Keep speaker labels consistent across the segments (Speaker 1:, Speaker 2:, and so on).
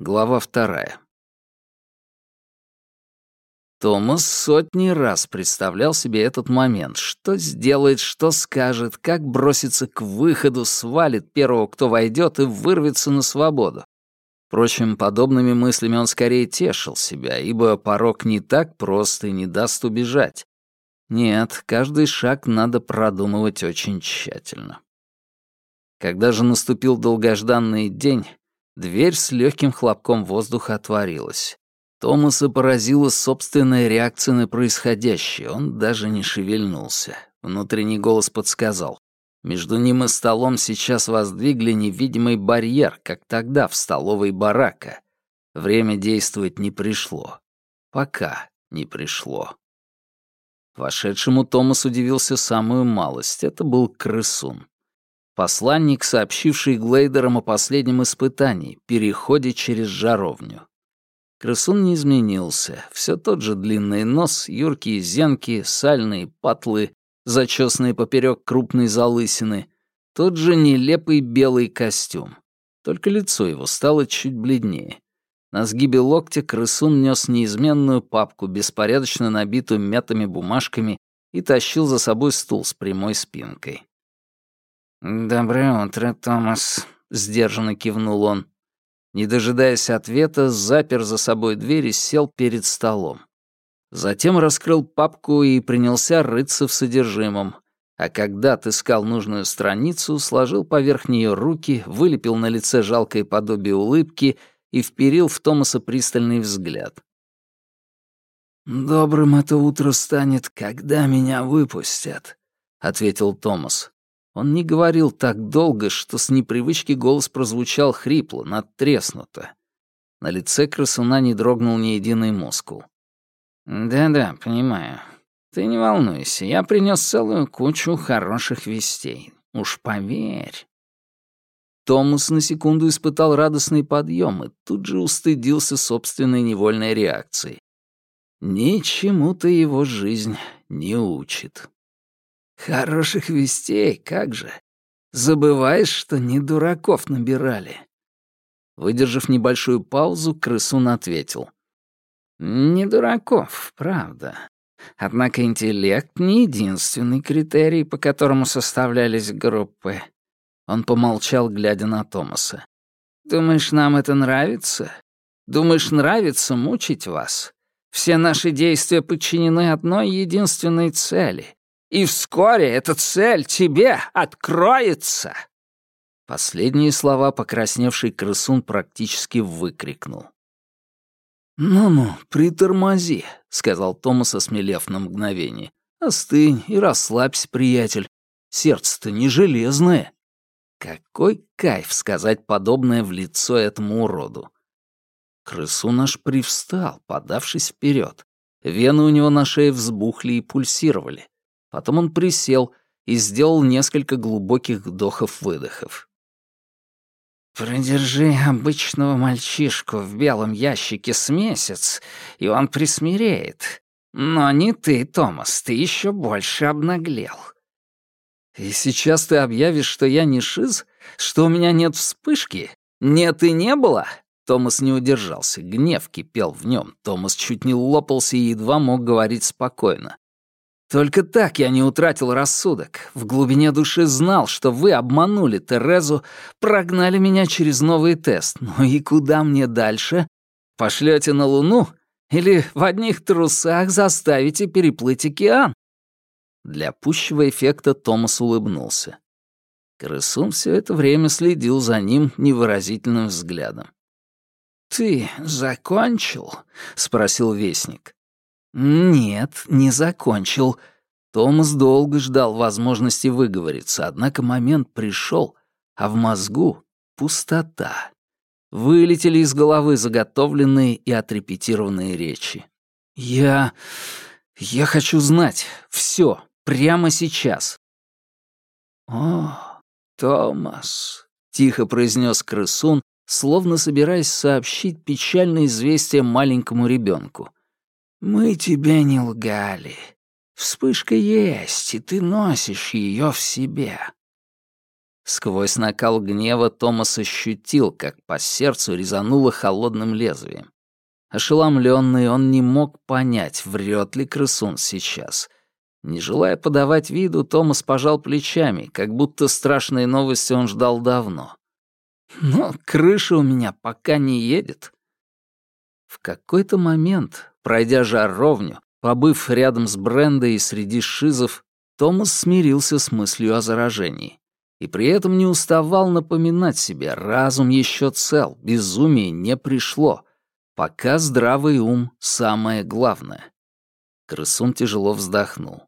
Speaker 1: Глава вторая. Томас сотни раз представлял себе этот момент. Что сделает, что скажет, как бросится к выходу, свалит первого, кто войдет, и вырвется на свободу. Впрочем, подобными мыслями он скорее тешил себя, ибо порог не так прост и не даст убежать. Нет, каждый шаг надо продумывать очень тщательно. Когда же наступил долгожданный день, Дверь с легким хлопком воздуха отворилась. Томаса поразила собственная реакция на происходящее. Он даже не шевельнулся. Внутренний голос подсказал. Между ним и столом сейчас воздвигли невидимый барьер, как тогда в столовой барака. Время действовать не пришло. Пока не пришло. Вошедшему Томас удивился самую малость. Это был крысун. Посланник, сообщивший Глейдерам о последнем испытании, переходе через жаровню. Крысун не изменился. Все тот же длинный нос, юркие зенки, сальные патлы, зачесанные поперек крупной залысины, тот же нелепый белый костюм. Только лицо его стало чуть бледнее. На сгибе локтя крысун нес неизменную папку, беспорядочно набитую мятыми бумажками, и тащил за собой стул с прямой спинкой. «Доброе утро, Томас», — сдержанно кивнул он. Не дожидаясь ответа, запер за собой дверь и сел перед столом. Затем раскрыл папку и принялся рыться в содержимом, а когда отыскал нужную страницу, сложил поверх нее руки, вылепил на лице жалкое подобие улыбки и вперил в Томаса пристальный взгляд. «Добрым это утро станет, когда меня выпустят», — ответил Томас. Он не говорил так долго, что с непривычки голос прозвучал хрипло, надтреснуто. На лице красуна не дрогнул ни единый мускул. «Да-да, понимаю. Ты не волнуйся, я принес целую кучу хороших вестей. Уж поверь». Томас на секунду испытал радостный подъем и тут же устыдился собственной невольной реакцией. Ничему-то его жизнь не учит. Хороших вестей, как же. Забываешь, что не дураков набирали. Выдержав небольшую паузу, крысун ответил. Не дураков, правда. Однако интеллект не единственный критерий, по которому составлялись группы. Он помолчал, глядя на Томаса. «Думаешь, нам это нравится? Думаешь, нравится мучить вас? Все наши действия подчинены одной единственной цели и вскоре эта цель тебе откроется!» Последние слова покрасневший крысун практически выкрикнул. «Ну-ну, притормози», — сказал Томас, осмелев на мгновение. «Остынь и расслабься, приятель. Сердце-то не железное». Какой кайф сказать подобное в лицо этому уроду. Крысун аж привстал, подавшись вперед. Вены у него на шее взбухли и пульсировали. Потом он присел и сделал несколько глубоких вдохов-выдохов. «Продержи обычного мальчишку в белом ящике с месяц, и он присмиреет. Но не ты, Томас, ты еще больше обнаглел». «И сейчас ты объявишь, что я не шиз? Что у меня нет вспышки? Нет и не было?» Томас не удержался, гнев кипел в нем. Томас чуть не лопался и едва мог говорить спокойно. Только так я не утратил рассудок. В глубине души знал, что вы обманули Терезу, прогнали меня через новый тест. Ну и куда мне дальше? Пошлете на Луну? Или в одних трусах заставите переплыть океан?» Для пущего эффекта Томас улыбнулся. Крысун все это время следил за ним невыразительным взглядом. «Ты закончил?» — спросил Вестник. «Нет, не закончил». Томас долго ждал возможности выговориться, однако момент пришел, а в мозгу — пустота. Вылетели из головы заготовленные и отрепетированные речи. «Я... я хочу знать все, прямо сейчас». «О, Томас», — тихо произнес крысун, словно собираясь сообщить печальное известие маленькому ребенку. Мы тебе не лгали. Вспышка есть, и ты носишь ее в себе. Сквозь накал гнева Томас ощутил, как по сердцу резануло холодным лезвием. Ошеломленный, он не мог понять, врет ли крысун сейчас. Не желая подавать виду, Томас пожал плечами, как будто страшные новости он ждал давно. «Но крыша у меня пока не едет». В какой-то момент, пройдя жаровню, побыв рядом с Брендой и среди шизов, Томас смирился с мыслью о заражении. И при этом не уставал напоминать себе, разум еще цел, безумие не пришло. Пока здравый ум — самое главное. Крысун тяжело вздохнул.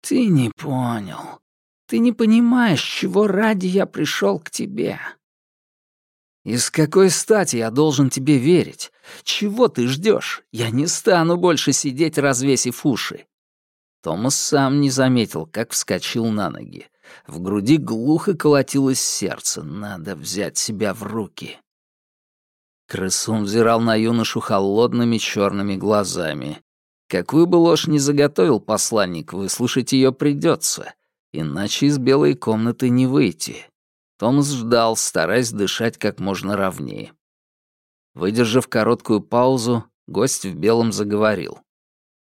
Speaker 1: «Ты не понял. Ты не понимаешь, чего ради я пришел к тебе. «И с какой стати я должен тебе верить? Чего ты ждешь? Я не стану больше сидеть, развесив уши». Томас сам не заметил, как вскочил на ноги. В груди глухо колотилось сердце. Надо взять себя в руки. Крысун взирал на юношу холодными черными глазами. Какую бы ложь ни заготовил посланник, выслушать ее придется, иначе из белой комнаты не выйти. Томас ждал, стараясь дышать как можно ровнее. Выдержав короткую паузу, гость в белом заговорил.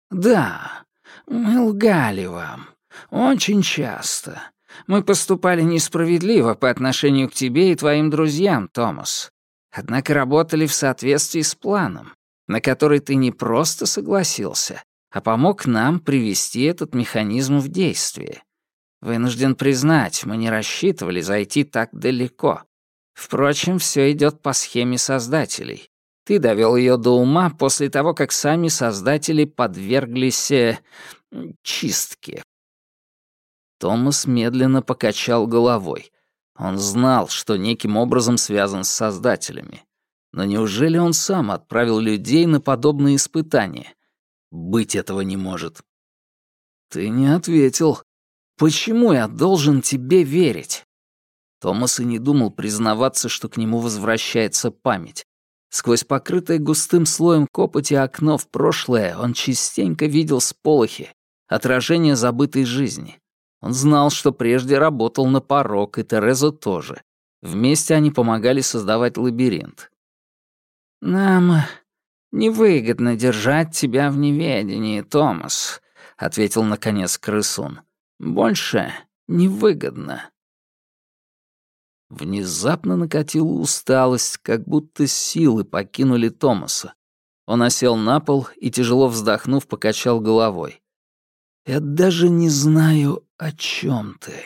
Speaker 1: «Да, мы лгали вам. Очень часто. Мы поступали несправедливо по отношению к тебе и твоим друзьям, Томас. Однако работали в соответствии с планом, на который ты не просто согласился, а помог нам привести этот механизм в действие. Вынужден признать, мы не рассчитывали зайти так далеко. Впрочем, все идет по схеме создателей. Ты довел ее до ума после того, как сами создатели подверглись э, чистке. Томас медленно покачал головой. Он знал, что неким образом связан с создателями. Но неужели он сам отправил людей на подобные испытания? Быть этого не может. «Ты не ответил», Почему я должен тебе верить?» Томас и не думал признаваться, что к нему возвращается память. Сквозь покрытое густым слоем копоти окно в прошлое он частенько видел сполохи, отражение забытой жизни. Он знал, что прежде работал на порог, и Тереза тоже. Вместе они помогали создавать лабиринт. «Нам невыгодно держать тебя в неведении, Томас», — ответил наконец крысун. Больше невыгодно. Внезапно накатила усталость, как будто силы покинули Томаса. Он осел на пол и, тяжело вздохнув, покачал головой. «Я даже не знаю, о чем ты».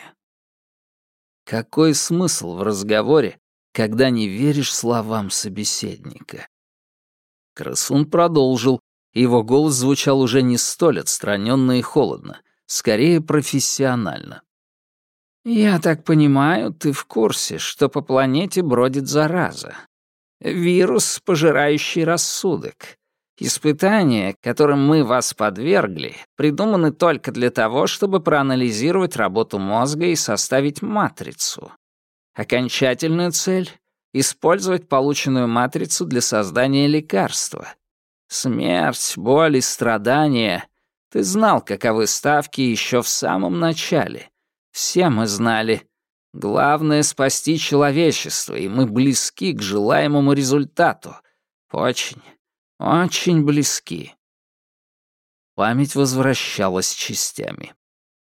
Speaker 1: Какой смысл в разговоре, когда не веришь словам собеседника? Красун продолжил, его голос звучал уже не столь отстраненно и холодно скорее профессионально. «Я так понимаю, ты в курсе, что по планете бродит зараза. Вирус, пожирающий рассудок. Испытания, которым мы вас подвергли, придуманы только для того, чтобы проанализировать работу мозга и составить матрицу. Окончательная цель — использовать полученную матрицу для создания лекарства. Смерть, боль и страдания ты знал, каковы ставки еще в самом начале. Все мы знали. Главное — спасти человечество, и мы близки к желаемому результату. Очень, очень близки. Память возвращалась частями.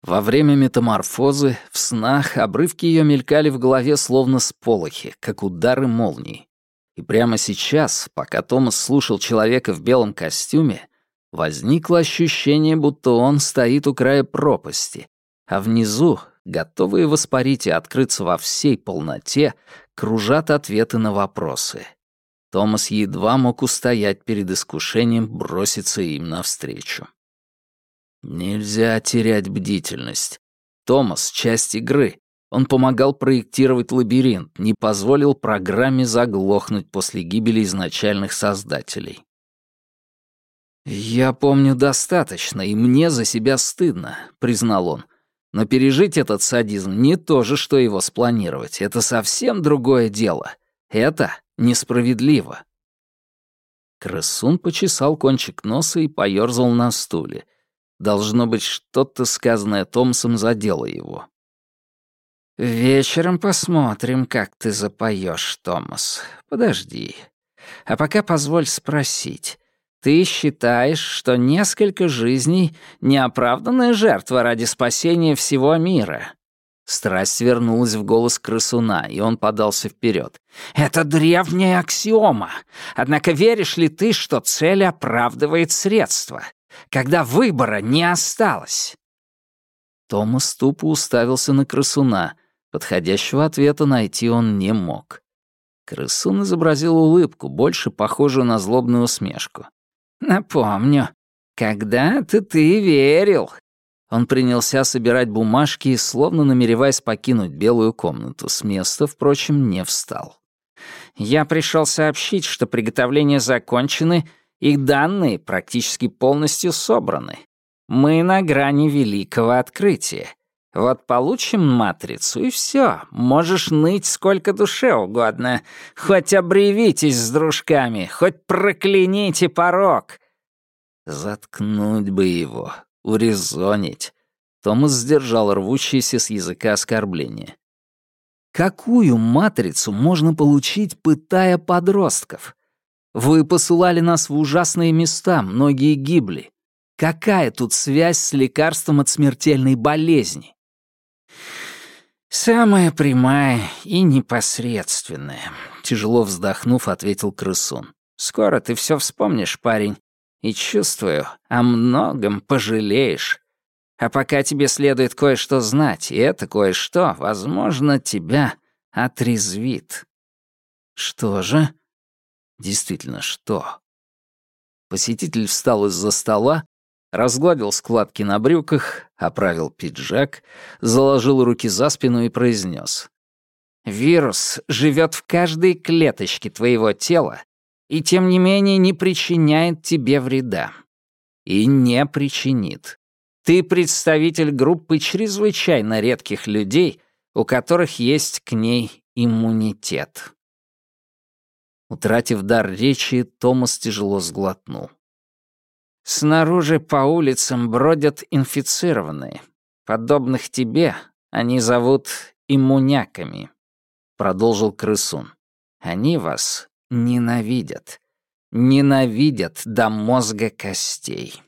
Speaker 1: Во время метаморфозы, в снах, обрывки ее мелькали в голове словно сполохи, как удары молнии. И прямо сейчас, пока Томас слушал человека в белом костюме, Возникло ощущение, будто он стоит у края пропасти, а внизу, готовые воспарить и открыться во всей полноте, кружат ответы на вопросы. Томас едва мог устоять перед искушением броситься им навстречу. Нельзя терять бдительность. Томас — часть игры. Он помогал проектировать лабиринт, не позволил программе заглохнуть после гибели изначальных создателей. «Я помню достаточно, и мне за себя стыдно», — признал он. «Но пережить этот садизм не то же, что его спланировать. Это совсем другое дело. Это несправедливо». Крысун почесал кончик носа и поёрзал на стуле. Должно быть, что-то сказанное Томсом задело его. «Вечером посмотрим, как ты запоешь, Томас. Подожди. А пока позволь спросить. Ты считаешь, что несколько жизней — неоправданная жертва ради спасения всего мира?» Страсть вернулась в голос крысуна, и он подался вперед. «Это древняя аксиома. Однако веришь ли ты, что цель оправдывает средства, когда выбора не осталось?» Томас тупо уставился на крысуна — Подходящего ответа найти он не мог. Крысун изобразил улыбку, больше похожую на злобную усмешку. «Напомню, когда-то ты верил». Он принялся собирать бумажки, словно намереваясь покинуть белую комнату. С места, впрочем, не встал. «Я пришел сообщить, что приготовления закончены, и данные практически полностью собраны. Мы на грани великого открытия. Вот получим матрицу, и все. Можешь ныть сколько душе угодно. Хоть обревитесь с дружками, хоть прокляните порог. Заткнуть бы его, урезонить. Томас сдержал рвущиеся с языка оскорбления. Какую матрицу можно получить, пытая подростков? Вы посылали нас в ужасные места, многие гибли. Какая тут связь с лекарством от смертельной болезни? «Самая прямая и непосредственная», — тяжело вздохнув, ответил крысун. «Скоро ты все вспомнишь, парень, и чувствую, о многом пожалеешь. А пока тебе следует кое-что знать, и это кое-что, возможно, тебя отрезвит». «Что же?» «Действительно, что?» Посетитель встал из-за стола разгладил складки на брюках, оправил пиджак, заложил руки за спину и произнес. «Вирус живет в каждой клеточке твоего тела и, тем не менее, не причиняет тебе вреда. И не причинит. Ты представитель группы чрезвычайно редких людей, у которых есть к ней иммунитет». Утратив дар речи, Томас тяжело сглотнул. Снаружи по улицам бродят инфицированные. Подобных тебе они зовут иммуняками», — продолжил крысун. «Они вас ненавидят. Ненавидят до мозга костей».